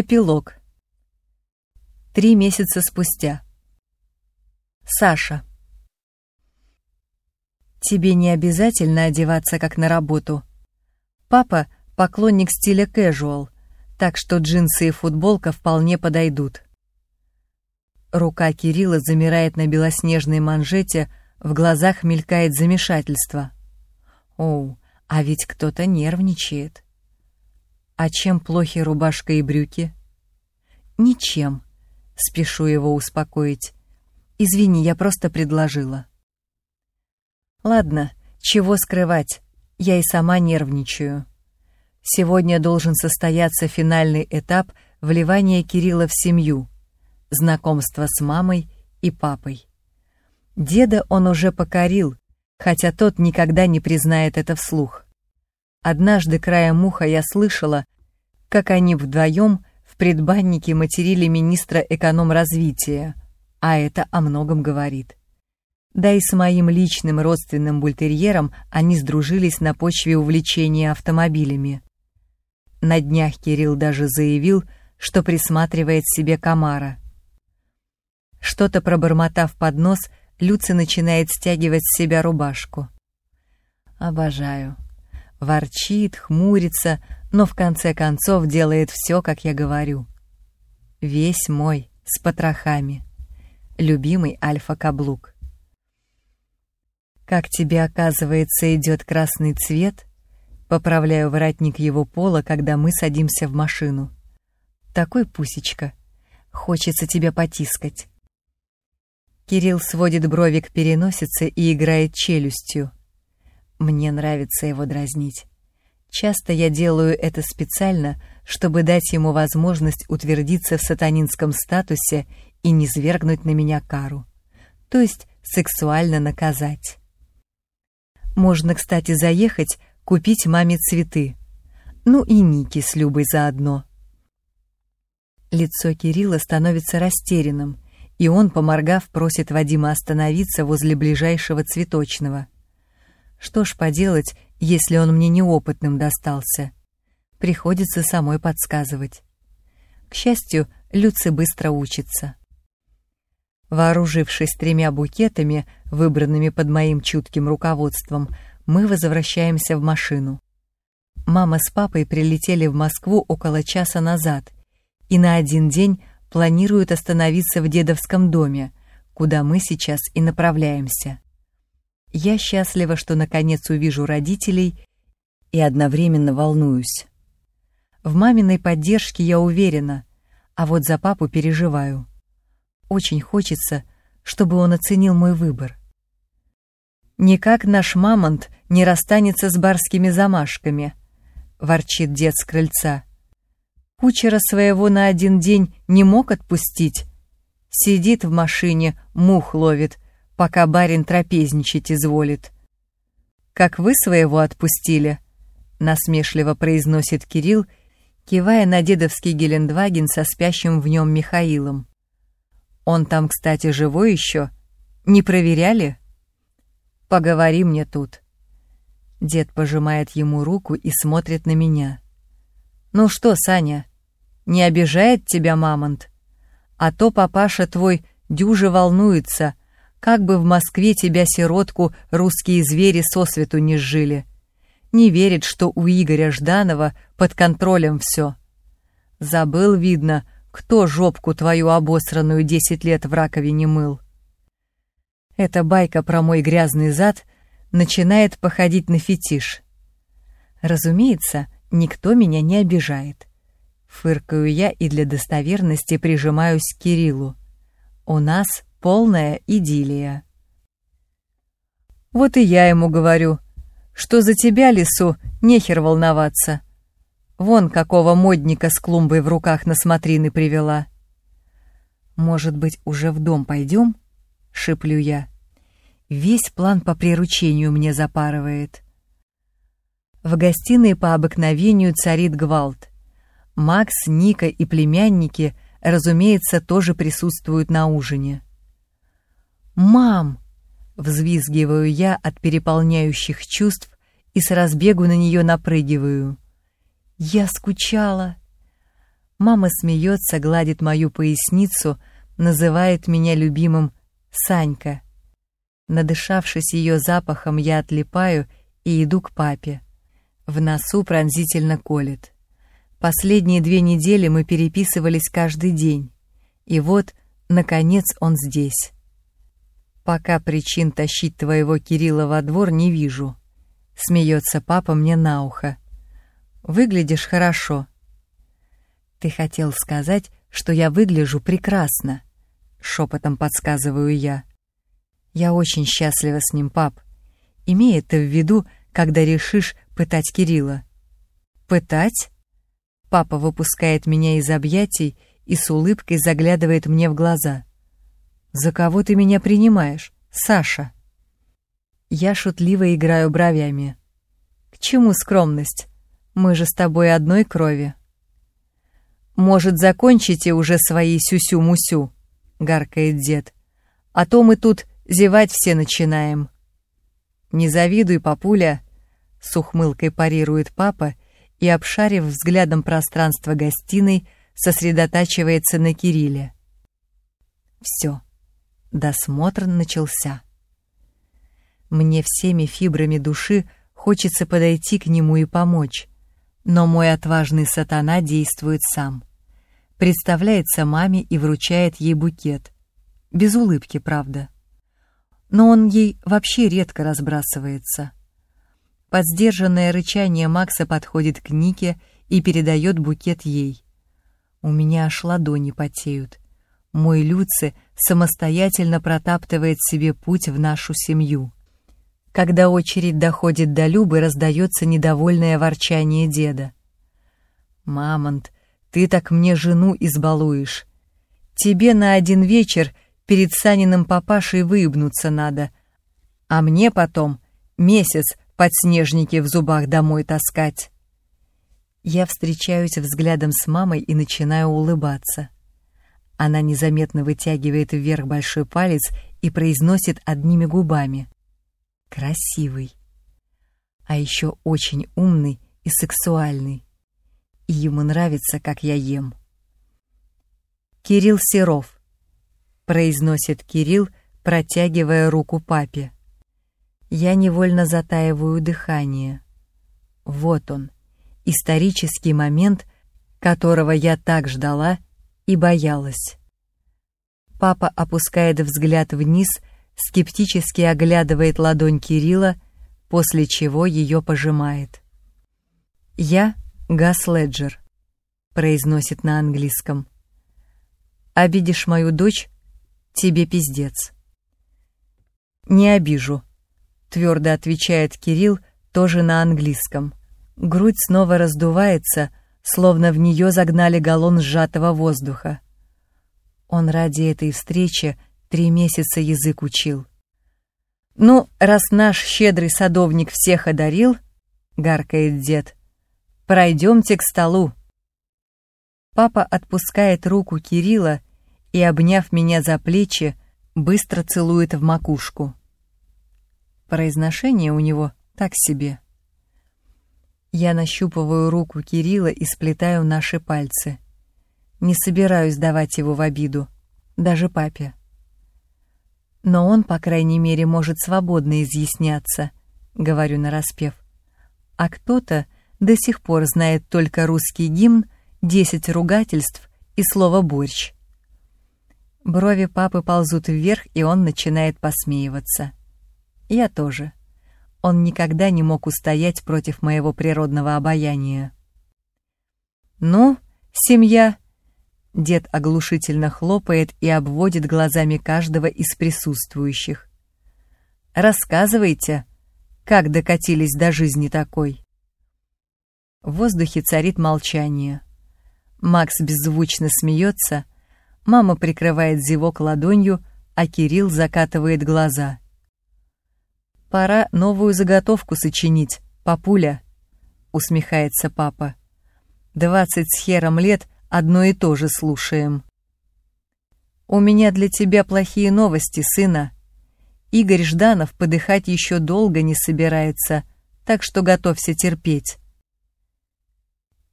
Эпилог. Три месяца спустя. Саша. Тебе не обязательно одеваться как на работу. Папа — поклонник стиля casual, так что джинсы и футболка вполне подойдут. Рука Кирилла замирает на белоснежной манжете, в глазах мелькает замешательство. Оу, а ведь кто-то нервничает. А чем плохи рубашка и брюки? Ничем. Спешу его успокоить. Извини, я просто предложила. Ладно, чего скрывать, я и сама нервничаю. Сегодня должен состояться финальный этап вливания Кирилла в семью, знакомство с мамой и папой. Деда он уже покорил, хотя тот никогда не признает это вслух. Однажды краем уха я слышала, как они вдвоем в предбаннике материли министра эконом-развития, а это о многом говорит. Да и с моим личным родственным бультерьером они сдружились на почве увлечения автомобилями. На днях Кирилл даже заявил, что присматривает себе комара. Что-то пробормотав под нос, Люци начинает стягивать с себя рубашку. Обожаю. Ворчит, хмурится, но в конце концов делает все, как я говорю. Весь мой, с потрохами. Любимый альфа-каблук. Как тебе, оказывается, идет красный цвет? Поправляю воротник его пола, когда мы садимся в машину. Такой пусечка. Хочется тебя потискать. Кирилл сводит брови к переносице и играет челюстью. Мне нравится его дразнить. Часто я делаю это специально, чтобы дать ему возможность утвердиться в сатанинском статусе и не свергнуть на меня кару, то есть сексуально наказать. Можно, кстати, заехать, купить маме цветы. Ну и Ники с Любой заодно. Лицо Кирилла становится растерянным, и он, поморгав, просит Вадима остановиться возле ближайшего цветочного. Что ж поделать, если он мне неопытным достался? Приходится самой подсказывать. К счастью, Люци быстро учится. Вооружившись тремя букетами, выбранными под моим чутким руководством, мы возвращаемся в машину. Мама с папой прилетели в Москву около часа назад и на один день планируют остановиться в дедовском доме, куда мы сейчас и направляемся. Я счастлива, что наконец увижу родителей и одновременно волнуюсь. В маминой поддержке я уверена, а вот за папу переживаю. Очень хочется, чтобы он оценил мой выбор. «Никак наш мамонт не расстанется с барскими замашками», — ворчит дед с крыльца. «Кучера своего на один день не мог отпустить. Сидит в машине, мух ловит, пока барин трапезничать изволит». «Как вы своего отпустили?» — насмешливо произносит Кирилл, кивая на дедовский Гелендваген со спящим в нем Михаилом. Он там, кстати, живой еще? Не проверяли? Поговори мне тут. Дед пожимает ему руку и смотрит на меня. Ну что, Саня, не обижает тебя мамонт? А то папаша твой дюже волнуется, как бы в Москве тебя, сиротку, русские звери сосвету не сжили. Не верит, что у Игоря Жданова под контролем все. Забыл, видно, кто жопку твою обосранную десять лет в раковине мыл? Эта байка про мой грязный зад начинает походить на фетиш. Разумеется, никто меня не обижает. Фыркаю я и для достоверности прижимаюсь к Кириллу. У нас полная идиллия. Вот и я ему говорю, что за тебя, лесу, нехер волноваться. Вон какого модника с клумбой в руках на смотрины привела. «Может быть, уже в дом пойдем?» — шиплю я. Весь план по приручению мне запарывает. В гостиной по обыкновению царит гвалт. Макс, Ника и племянники, разумеется, тоже присутствуют на ужине. «Мам!» — взвизгиваю я от переполняющих чувств и с разбегу на нее напрыгиваю — я скучала. Мама смеется, гладит мою поясницу, называет меня любимым Санька. Надышавшись ее запахом, я отлипаю и иду к папе. В носу пронзительно колет. Последние две недели мы переписывались каждый день. И вот, наконец, он здесь. Пока причин тащить твоего Кирилла во двор не вижу. Смеется папа мне на ухо. Выглядишь хорошо. Ты хотел сказать, что я выгляжу прекрасно. Шепотом подсказываю я. Я очень счастлива с ним, пап. Имей это в виду, когда решишь пытать Кирилла. Пытать? Папа выпускает меня из объятий и с улыбкой заглядывает мне в глаза. «За кого ты меня принимаешь, Саша?» Я шутливо играю бровями. «К чему скромность? Мы же с тобой одной крови». «Может, закончите уже свои сюсю-мусю?» — гаркает дед. «А то мы тут зевать все начинаем». «Не завидуй, папуля», — с ухмылкой парирует папа и, обшарив взглядом пространство гостиной, сосредотачивается на Кирилле. Все, досмотр начался. Мне всеми фибрами души хочется подойти к нему и помочь, но мой отважный сатана действует сам. Представляется маме и вручает ей букет. Без улыбки, правда но он ей вообще редко разбрасывается. Под сдержанное рычание Макса подходит к Нике и передает букет ей. У меня аж ладони потеют. Мой Люци самостоятельно протаптывает себе путь в нашу семью. Когда очередь доходит до Любы, раздается недовольное ворчание деда. «Мамонт, ты так мне жену избалуешь. Тебе на один вечер — Перед Саниным папашей выебнуться надо. А мне потом месяц подснежники в зубах домой таскать. Я встречаюсь взглядом с мамой и начинаю улыбаться. Она незаметно вытягивает вверх большой палец и произносит одними губами. Красивый. А еще очень умный и сексуальный. И ему нравится, как я ем. Кирилл Серов произносит Кирилл, протягивая руку папе. Я невольно затаиваю дыхание. Вот он, исторический момент, которого я так ждала и боялась. Папа опускает взгляд вниз, скептически оглядывает ладонь Кирилла, после чего ее пожимает. «Я Гас Леджер», — произносит на английском. «Обидишь мою дочь, тебе пиздец. Не обижу, твердо отвечает Кирилл, тоже на английском. Грудь снова раздувается, словно в нее загнали галлон сжатого воздуха. Он ради этой встречи три месяца язык учил. «Ну, раз наш щедрый садовник всех одарил, — гаркает дед, — пройдемте к столу». Папа отпускает руку Кирилла и, обняв меня за плечи, быстро целует в макушку. Произношение у него так себе. Я нащупываю руку Кирилла и сплетаю наши пальцы. Не собираюсь давать его в обиду, даже папе. Но он, по крайней мере, может свободно изъясняться, говорю нараспев. А кто-то до сих пор знает только русский гимн, десять ругательств и слово «борщ». Брови папы ползут вверх, и он начинает посмеиваться. Я тоже. Он никогда не мог устоять против моего природного обаяния. «Ну, семья...» Дед оглушительно хлопает и обводит глазами каждого из присутствующих. «Рассказывайте, как докатились до жизни такой?» В воздухе царит молчание. Макс беззвучно смеется, Мама прикрывает зевок ладонью, а Кирилл закатывает глаза. «Пора новую заготовку сочинить, папуля», — усмехается папа. «Двадцать с хером лет одно и то же слушаем». «У меня для тебя плохие новости, сына. Игорь Жданов подыхать еще долго не собирается, так что готовься терпеть».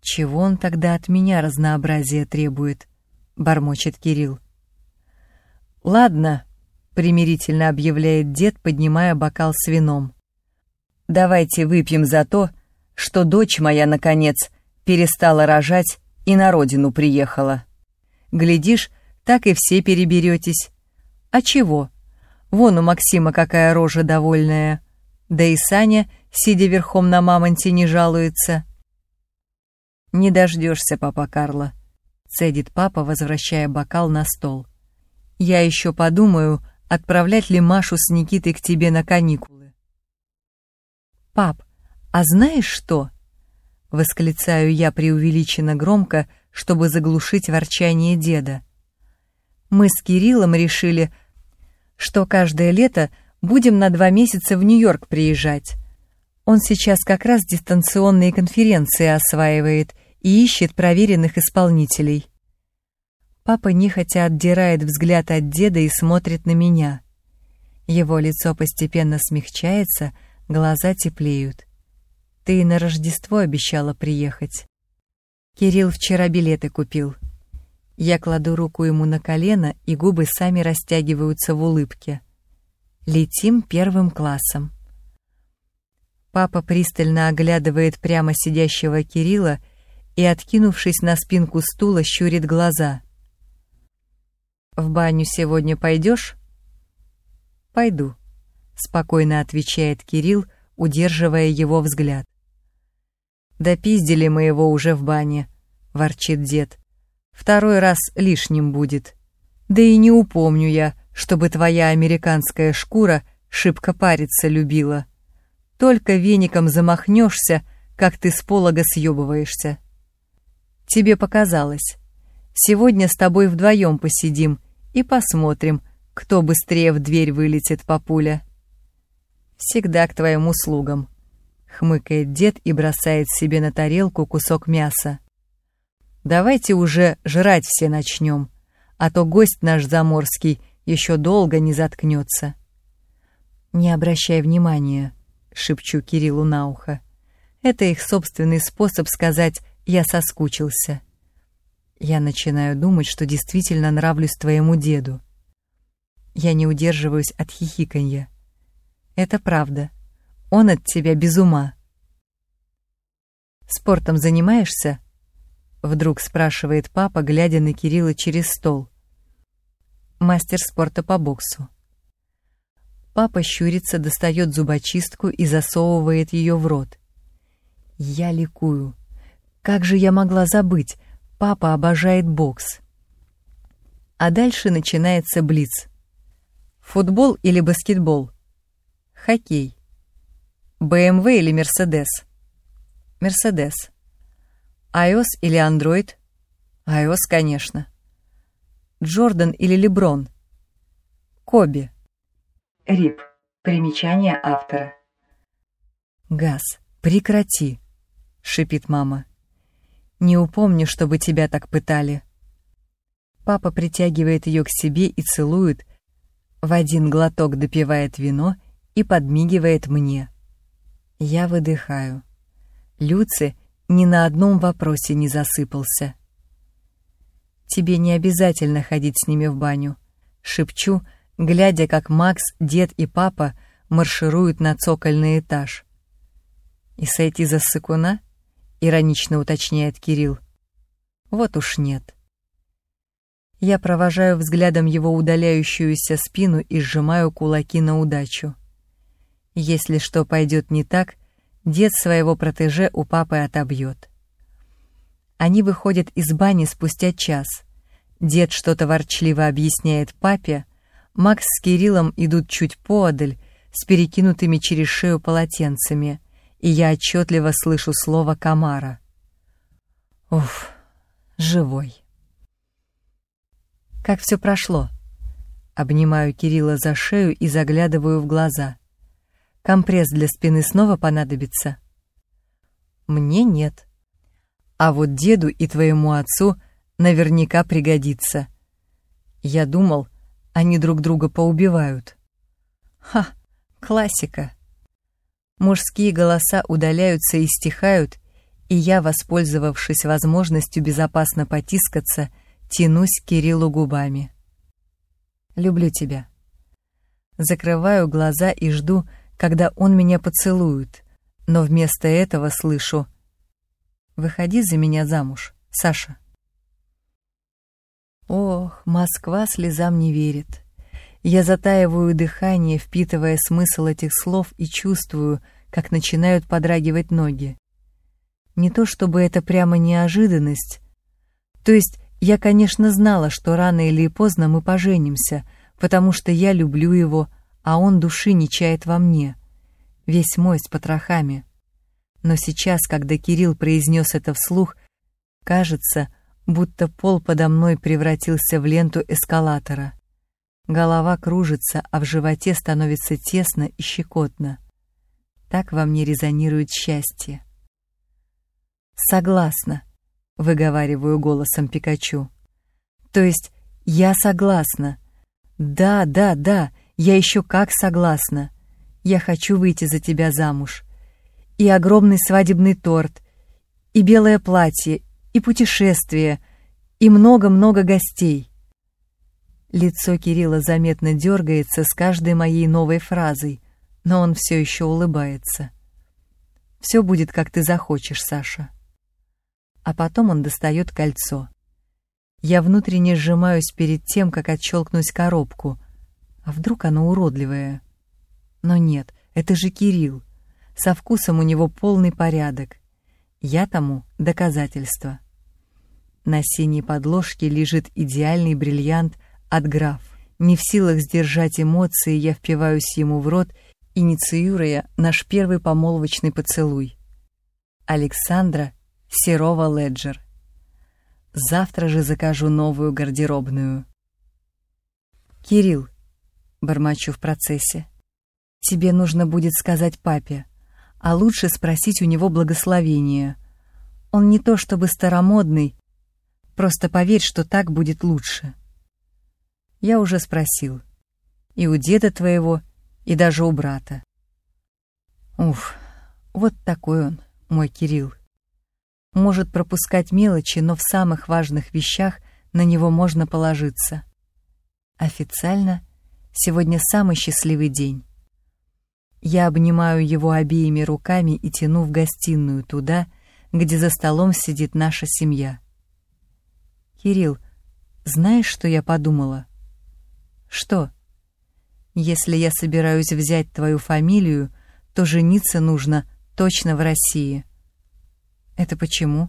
Чего он тогда от меня разнообразие требует? Бормочет Кирилл. Ладно, примирительно объявляет дед, поднимая бокал с вином. Давайте выпьем за то, что дочь моя, наконец, перестала рожать и на родину приехала. Глядишь, так и все переберетесь. А чего? Вон у Максима какая рожа довольная. Да и Саня, сидя верхом на мамонте, не жалуется. «Не дождешься, папа Карло», — цедит папа, возвращая бокал на стол. «Я еще подумаю, отправлять ли Машу с Никитой к тебе на каникулы». «Пап, а знаешь что?» — восклицаю я преувеличенно громко, чтобы заглушить ворчание деда. «Мы с Кириллом решили, что каждое лето будем на два месяца в Нью-Йорк приезжать. Он сейчас как раз дистанционные конференции осваивает и ищет проверенных исполнителей. Папа нехотя отдирает взгляд от деда и смотрит на меня. Его лицо постепенно смягчается, глаза теплеют. Ты на Рождество обещала приехать. Кирилл вчера билеты купил. Я кладу руку ему на колено, и губы сами растягиваются в улыбке. Летим первым классом. Папа пристально оглядывает прямо сидящего Кирилла и, откинувшись на спинку стула, щурит глаза. «В баню сегодня пойдешь?» «Пойду», — спокойно отвечает Кирилл, удерживая его взгляд. «Да пиздили мы его уже в бане», — ворчит дед. «Второй раз лишним будет. Да и не упомню я, чтобы твоя американская шкура шибко париться любила. Только веником замахнешься, как ты с полога съебываешься». Тебе показалось. Сегодня с тобой вдвоем посидим и посмотрим, кто быстрее в дверь вылетит, папуля. Всегда к твоим услугам, хмыкает дед и бросает себе на тарелку кусок мяса. Давайте уже жрать все начнем, а то гость наш заморский еще долго не заткнется. Не обращай внимания, шепчу Кириллу на ухо. Это их собственный способ сказать я соскучился. Я начинаю думать, что действительно нравлюсь твоему деду. Я не удерживаюсь от хихиканья. Это правда. Он от тебя без ума. Спортом занимаешься? Вдруг спрашивает папа, глядя на Кирилла через стол. Мастер спорта по боксу. Папа щурится, достает зубочистку и засовывает ее в рот. Я ликую. Как же я могла забыть? Папа обожает бокс. А дальше начинается блиц. Футбол или баскетбол? Хоккей. БМВ или Мерседес? Мерседес. iOS или Android? iOS, конечно. Джордан или Леброн? Коби. Рип. Примечание автора. «Газ, прекрати!» — шипит мама. Не упомню, чтобы тебя так пытали. Папа притягивает ее к себе и целует, в один глоток допивает вино и подмигивает мне. Я выдыхаю. Люци ни на одном вопросе не засыпался. «Тебе не обязательно ходить с ними в баню», — шепчу, глядя, как Макс, дед и папа маршируют на цокольный этаж. «И сойти за сыкуна?» — иронично уточняет Кирилл. Вот уж нет. Я провожаю взглядом его удаляющуюся спину и сжимаю кулаки на удачу. Если что пойдет не так, дед своего протеже у папы отобьет. Они выходят из бани спустя час. Дед что-то ворчливо объясняет папе, Макс с Кириллом идут чуть поодаль, с перекинутыми через шею полотенцами — и я отчетливо слышу слово «комара». Уф, живой. Как все прошло? Обнимаю Кирилла за шею и заглядываю в глаза. Компресс для спины снова понадобится? Мне нет. А вот деду и твоему отцу наверняка пригодится. Я думал, они друг друга поубивают. Ха, классика. Мужские голоса удаляются и стихают, И я, воспользовавшись возможностью безопасно потискаться, тянусь к Кириллу губами. «Люблю тебя». Закрываю глаза и жду, когда он меня поцелует, но вместо этого слышу «Выходи за меня замуж, Саша». Ох, Москва слезам не верит. Я затаиваю дыхание, впитывая смысл этих слов и чувствую, как начинают подрагивать ноги. Не то чтобы это прямо неожиданность. То есть я, конечно, знала, что рано или поздно мы поженимся, потому что я люблю его, а он души не чает во мне. Весь мой с потрохами. Но сейчас, когда Кирилл произнес это вслух, кажется, будто пол подо мной превратился в ленту эскалатора. Голова кружится, а в животе становится тесно и щекотно. Так во мне резонирует счастье. «Согласна», — выговариваю голосом Пикачу. «То есть я согласна. Да, да, да, я еще как согласна. Я хочу выйти за тебя замуж. И огромный свадебный торт, и белое платье, и путешествие, и много-много гостей. Лицо Кирилла заметно дергается с каждой моей новой фразой, но он все еще улыбается. «Все будет, как ты захочешь, Саша». А потом он достает кольцо. Я внутренне сжимаюсь перед тем, как отщелкнуть коробку. А вдруг оно уродливое? Но нет, это же Кирилл. Со вкусом у него полный порядок. Я тому доказательство. На синей подложке лежит идеальный бриллиант от граф. Не в силах сдержать эмоции, я впиваюсь ему в рот, инициируя наш первый помолвочный поцелуй. Александра Серова Леджер. Завтра же закажу новую гардеробную. «Кирилл», — бормочу в процессе, — «тебе нужно будет сказать папе а лучше спросить у него благословения. Он не то чтобы старомодный, просто поверь, что так будет лучше. Я уже спросил. И у деда твоего, и даже у брата. Уф, вот такой он, мой Кирилл. Может пропускать мелочи, но в самых важных вещах на него можно положиться. Официально сегодня самый счастливый день. Я обнимаю его обеими руками и тяну в гостиную туда, где за столом сидит наша семья. «Кирилл, знаешь, что я подумала?» «Что?» «Если я собираюсь взять твою фамилию, то жениться нужно точно в России». «Это почему?»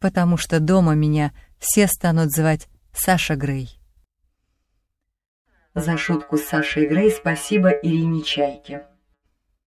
«Потому что дома меня все станут звать Саша Грей». За шутку с Сашей Грей спасибо Ирине Чайке.